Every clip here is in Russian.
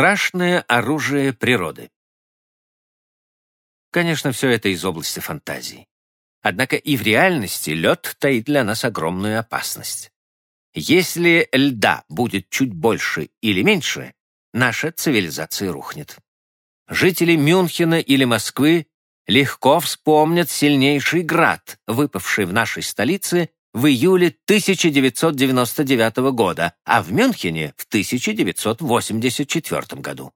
Страшное оружие природы. Конечно, все это из области фантазии. Однако и в реальности лед таит для нас огромную опасность. Если льда будет чуть больше или меньше, наша цивилизация рухнет. Жители Мюнхена или Москвы легко вспомнят сильнейший град, выпавший в нашей столице в июле 1999 года, а в Мюнхене в 1984 году.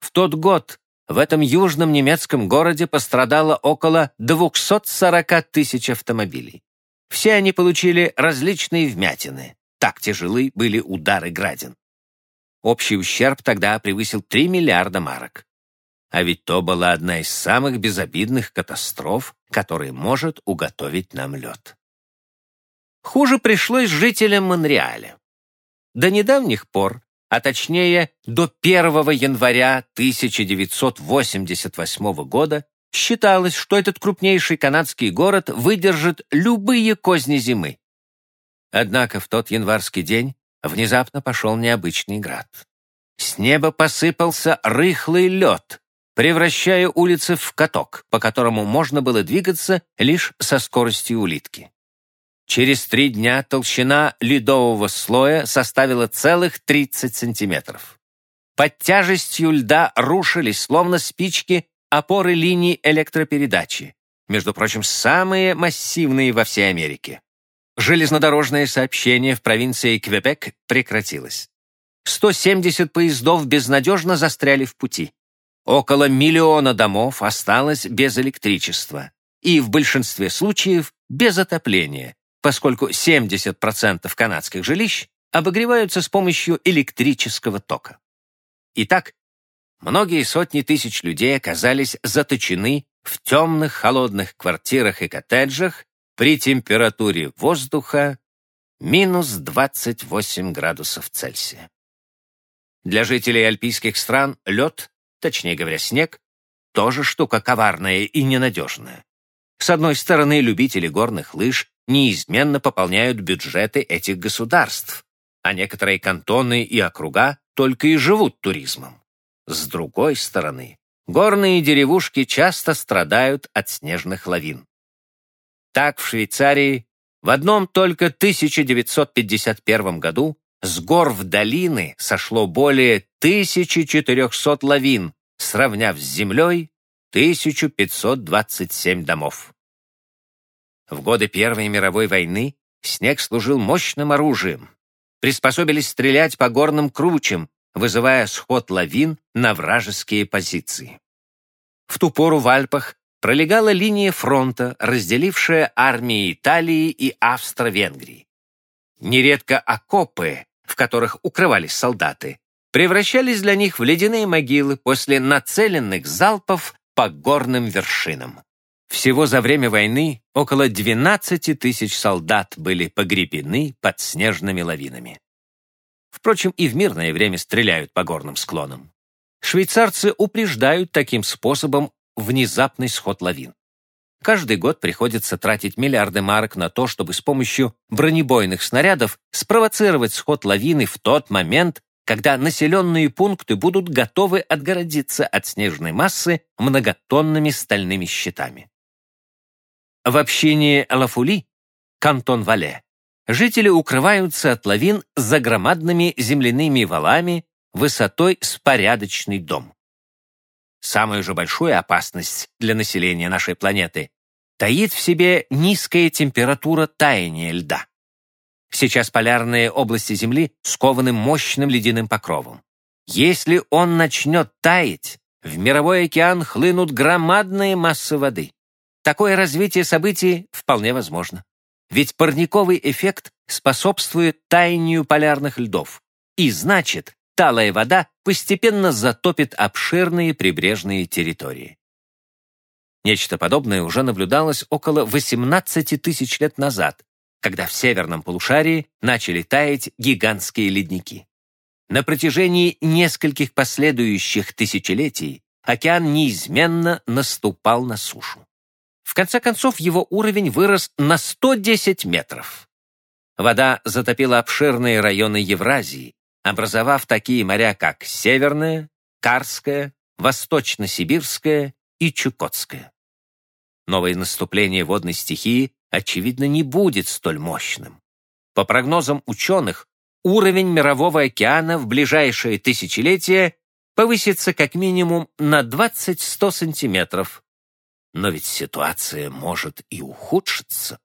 В тот год в этом южном немецком городе пострадало около 240 тысяч автомобилей. Все они получили различные вмятины. Так тяжелы были удары градин. Общий ущерб тогда превысил 3 миллиарда марок. А ведь то была одна из самых безобидных катастроф, которые может уготовить нам лед. Хуже пришлось жителям Монреаля. До недавних пор, а точнее до 1 января 1988 года, считалось, что этот крупнейший канадский город выдержит любые козни зимы. Однако в тот январский день внезапно пошел необычный град. С неба посыпался рыхлый лед, превращая улицы в каток, по которому можно было двигаться лишь со скоростью улитки. Через три дня толщина ледового слоя составила целых 30 сантиметров. Под тяжестью льда рушились, словно спички, опоры линий электропередачи, между прочим, самые массивные во всей Америке. Железнодорожное сообщение в провинции Квебек прекратилось. 170 поездов безнадежно застряли в пути. Около миллиона домов осталось без электричества и в большинстве случаев без отопления, поскольку 70% канадских жилищ обогреваются с помощью электрического тока. Итак, многие сотни тысяч людей оказались заточены в темных холодных квартирах и коттеджах при температуре воздуха минус 28 градусов Цельсия. Для жителей альпийских стран лед точнее говоря, снег, тоже штука коварная и ненадежная. С одной стороны, любители горных лыж неизменно пополняют бюджеты этих государств, а некоторые кантоны и округа только и живут туризмом. С другой стороны, горные деревушки часто страдают от снежных лавин. Так в Швейцарии в одном только 1951 году с гор в долины сошло более 1400 лавин, сравняв с землей 1527 домов. В годы Первой мировой войны снег служил мощным оружием. Приспособились стрелять по горным кручам, вызывая сход лавин на вражеские позиции. В ту пору в Альпах пролегала линия фронта, разделившая армии Италии и Австро-Венгрии. Нередко окопы в которых укрывались солдаты, превращались для них в ледяные могилы после нацеленных залпов по горным вершинам. Всего за время войны около 12 тысяч солдат были погребены под снежными лавинами. Впрочем, и в мирное время стреляют по горным склонам. Швейцарцы упреждают таким способом внезапный сход лавин. Каждый год приходится тратить миллиарды марок на то, чтобы с помощью бронебойных снарядов спровоцировать сход лавины в тот момент, когда населенные пункты будут готовы отгородиться от снежной массы многотонными стальными щитами. В общине Лафули, кантон Вале, жители укрываются от лавин за громадными земляными валами высотой с порядочный дом. Самую же большую опасность для населения нашей планеты таит в себе низкая температура таяния льда. Сейчас полярные области Земли скованы мощным ледяным покровом. Если он начнет таять, в мировой океан хлынут громадные массы воды. Такое развитие событий вполне возможно. Ведь парниковый эффект способствует таянию полярных льдов. И значит, талая вода постепенно затопит обширные прибрежные территории. Нечто подобное уже наблюдалось около 18 тысяч лет назад, когда в северном полушарии начали таять гигантские ледники. На протяжении нескольких последующих тысячелетий океан неизменно наступал на сушу. В конце концов, его уровень вырос на 110 метров. Вода затопила обширные районы Евразии, образовав такие моря, как Северное, Карское, Восточно-Сибирское и Чукотское. Новое наступление водной стихии, очевидно, не будет столь мощным. По прогнозам ученых, уровень Мирового океана в ближайшее тысячелетие повысится как минимум на 20-100 сантиметров. Но ведь ситуация может и ухудшиться.